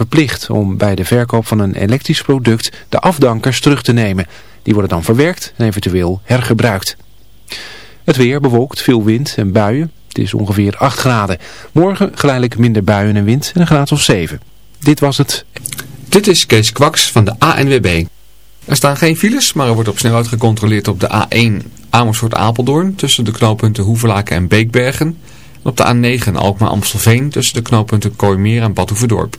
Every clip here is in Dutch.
verplicht om bij de verkoop van een elektrisch product de afdankers terug te nemen. Die worden dan verwerkt en eventueel hergebruikt. Het weer bewolkt, veel wind en buien. Het is ongeveer 8 graden. Morgen geleidelijk minder buien en wind en een graad of 7. Dit was het. Dit is Kees Kwaks van de ANWB. Er staan geen files, maar er wordt op snelheid gecontroleerd op de A1 Amersfoort-Apeldoorn tussen de knooppunten Hoevelaken en Beekbergen. En op de A9 Alkmaar-Amstelveen tussen de knooppunten Kooimeer en Badhoevedorp.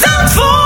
Zandvoort.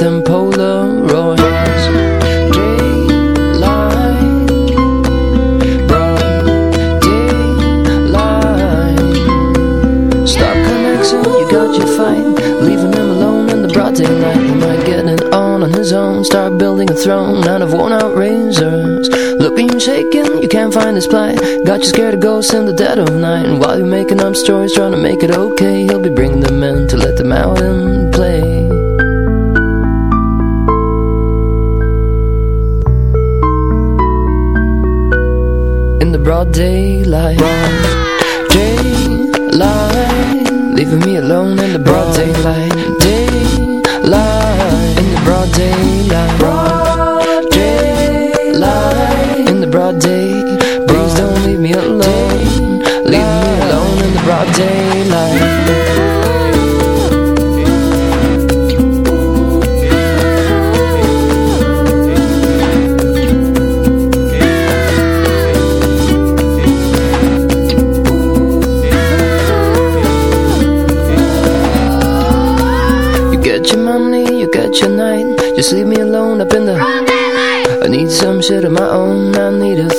Still got them Polaroids Stop connection, you got your fight Leaving him alone in the broad daylight He might get it on on his own Start building a throne out of worn out razors Looking shaken, you can't find his plight Got you scared of ghosts in the dead of night And while you're making up stories trying to make it okay He'll be bringing them in to let them out and broad daylight. Daylight. Leaving me alone in the broad daylight. Daylight. In the broad daylight. Broad Daylight. In the broad day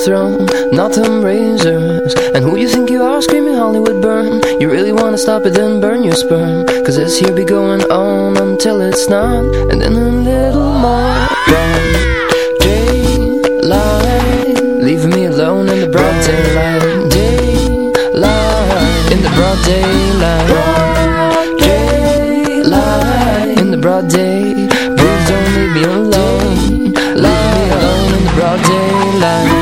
Throne, not them razors. And who you think you are screaming Hollywood burn? You really wanna stop it then burn your sperm. Cause this here be going on until it's not. And then a little more broad Daylight Leaving me alone in the broad daylight. Daylight In the broad daylight. Daylight In the broad day. Please don't leave me alone. Leave me alone in the broad daylight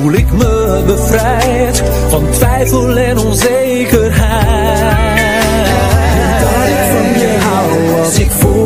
voel ik me bevrijd Van twijfel en onzekerheid. Dat ik van je hou als ik voor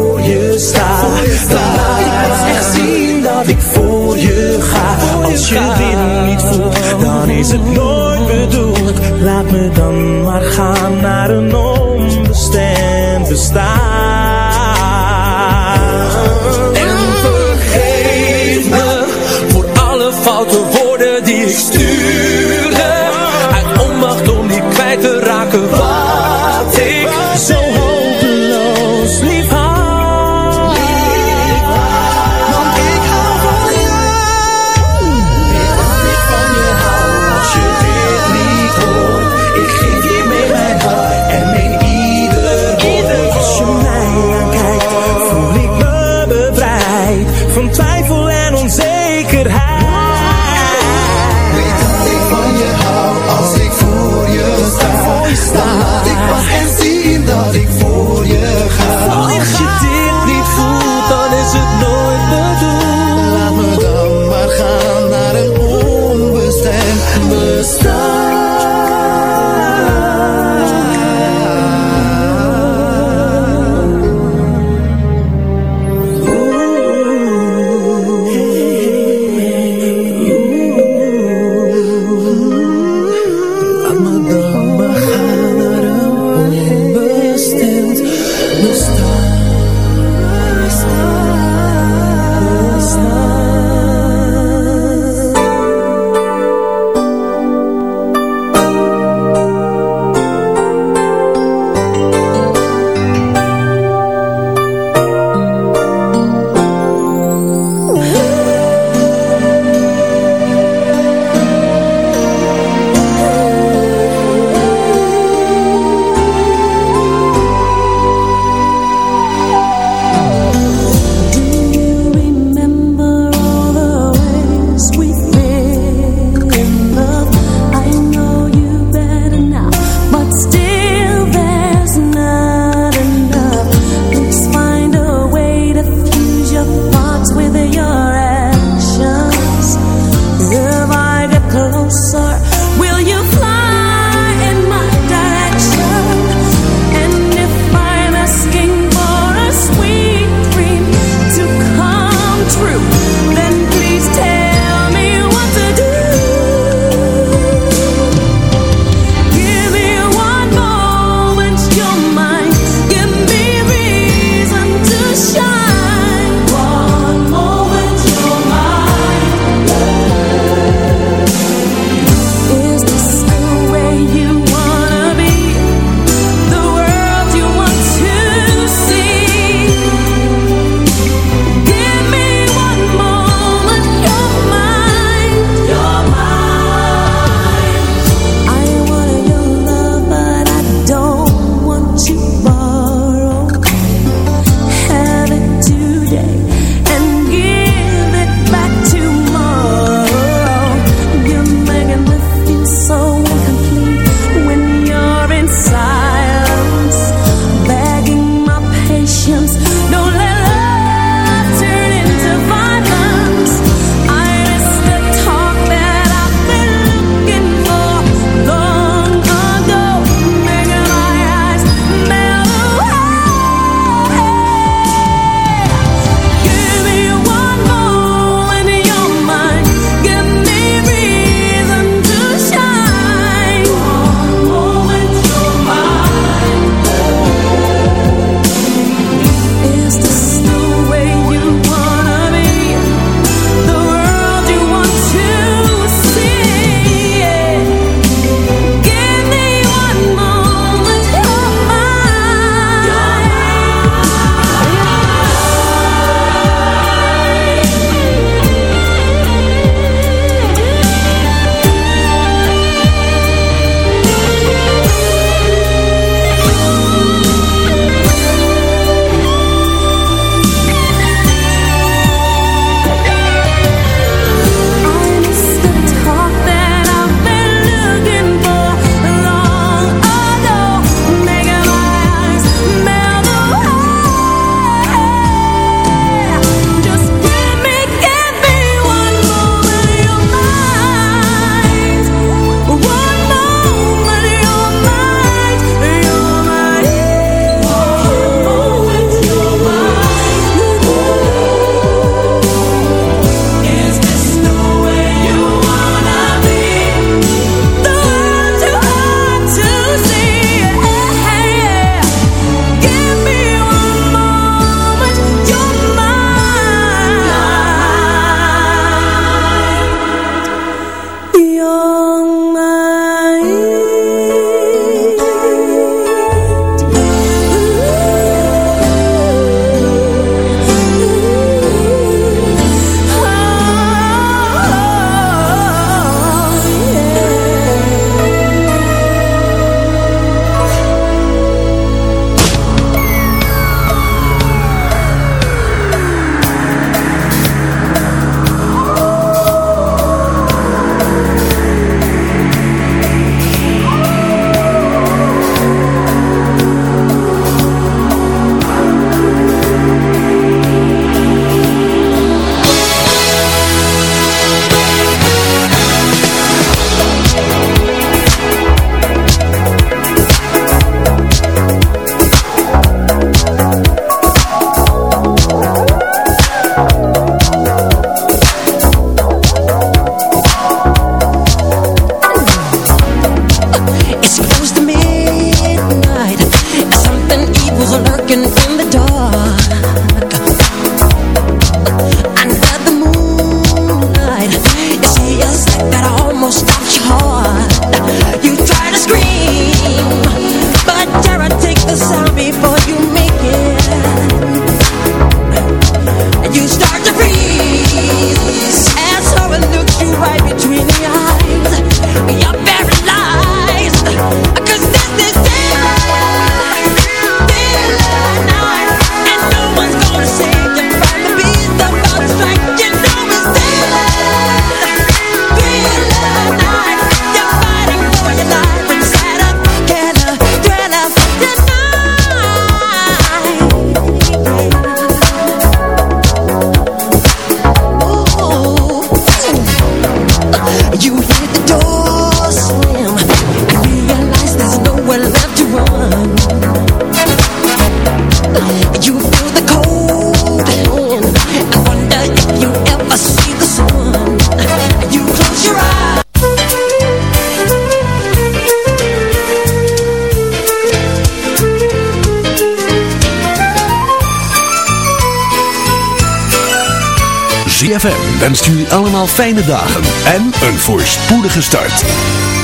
wenst jullie allemaal fijne dagen en een voorspoedige start.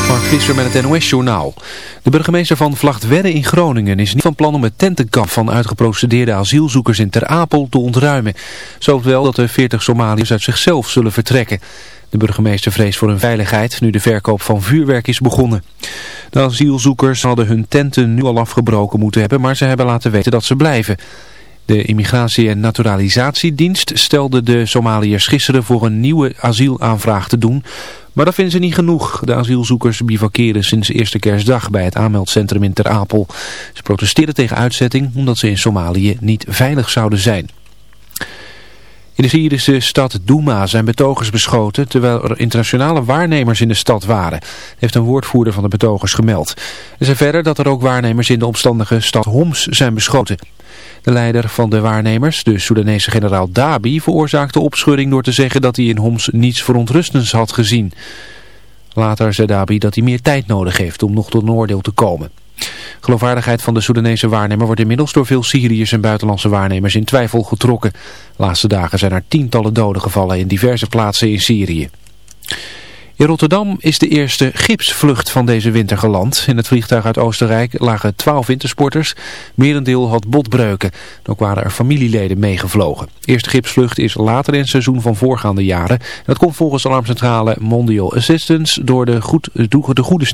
Mark Visser met het NOS-journaal. De burgemeester van Vlachtwedde in Groningen is niet van plan om het tentenkamp van uitgeprocedeerde asielzoekers in Ter Apel te ontruimen. Zo wel dat de 40 Somaliërs uit zichzelf zullen vertrekken. De burgemeester vreest voor hun veiligheid nu de verkoop van vuurwerk is begonnen. De asielzoekers hadden hun tenten nu al afgebroken moeten hebben, maar ze hebben laten weten dat ze blijven. De Immigratie- en Naturalisatiedienst stelde de Somaliërs gisteren voor een nieuwe asielaanvraag te doen. Maar dat vinden ze niet genoeg. De asielzoekers bivakeren sinds eerste kerstdag bij het aanmeldcentrum in Ter Apel. Ze protesteerden tegen uitzetting omdat ze in Somalië niet veilig zouden zijn. In de Syrische stad Douma zijn betogers beschoten terwijl er internationale waarnemers in de stad waren, heeft een woordvoerder van de betogers gemeld. Er zei verder dat er ook waarnemers in de omstandige stad Homs zijn beschoten. De leider van de waarnemers, de Soedanese generaal Dabi, veroorzaakte opschudding door te zeggen dat hij in Homs niets verontrustends had gezien. Later zei Dabi dat hij meer tijd nodig heeft om nog tot een oordeel te komen. Geloofwaardigheid van de Soedanese waarnemer wordt inmiddels door veel Syriërs en buitenlandse waarnemers in twijfel getrokken. De laatste dagen zijn er tientallen doden gevallen in diverse plaatsen in Syrië. In Rotterdam is de eerste gipsvlucht van deze winter geland. In het vliegtuig uit Oostenrijk lagen twaalf wintersporters. Merendeel had botbreuken. Ook waren er familieleden meegevlogen. De eerste gipsvlucht is later in het seizoen van voorgaande jaren. Dat komt volgens alarmcentrale Mondial Assistance door de, goed, de goede